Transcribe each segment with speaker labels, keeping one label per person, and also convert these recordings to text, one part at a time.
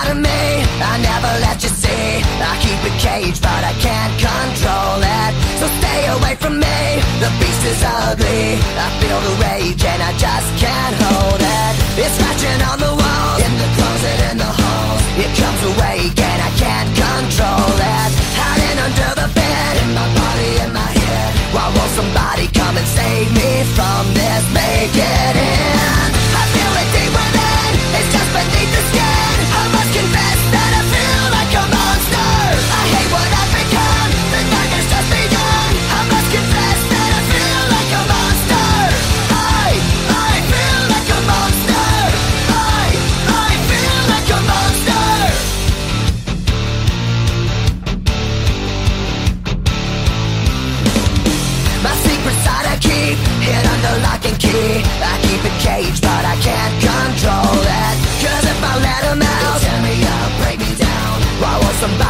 Speaker 1: part of me I never let you see. I keep it caged but I can't control it. So stay away from me The beast is ugly. I feel the rage and I just can't hold it. It's scratching on the walls In the closet in the halls. It comes awake and I can't control it. Hiding under the bed In my body, in my head. Why won't somebody come and save me from this? Make it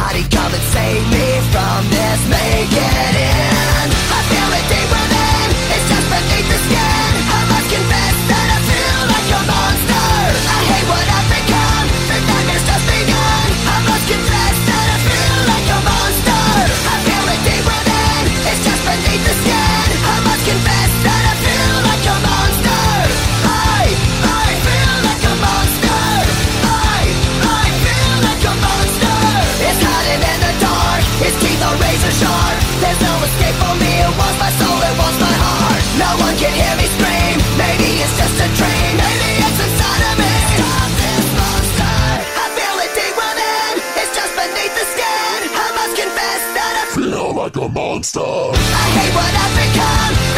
Speaker 1: somebody come and save me from this? Make it in escape for me. It wants my soul, it wants my heart. No one can hear me scream. Maybe it's just a dream. Maybe it's inside of me. Stop this monster. I feel it deep within. It's just beneath the skin. I must confess that I
Speaker 2: Feel like a monster.
Speaker 1: I hate what I've become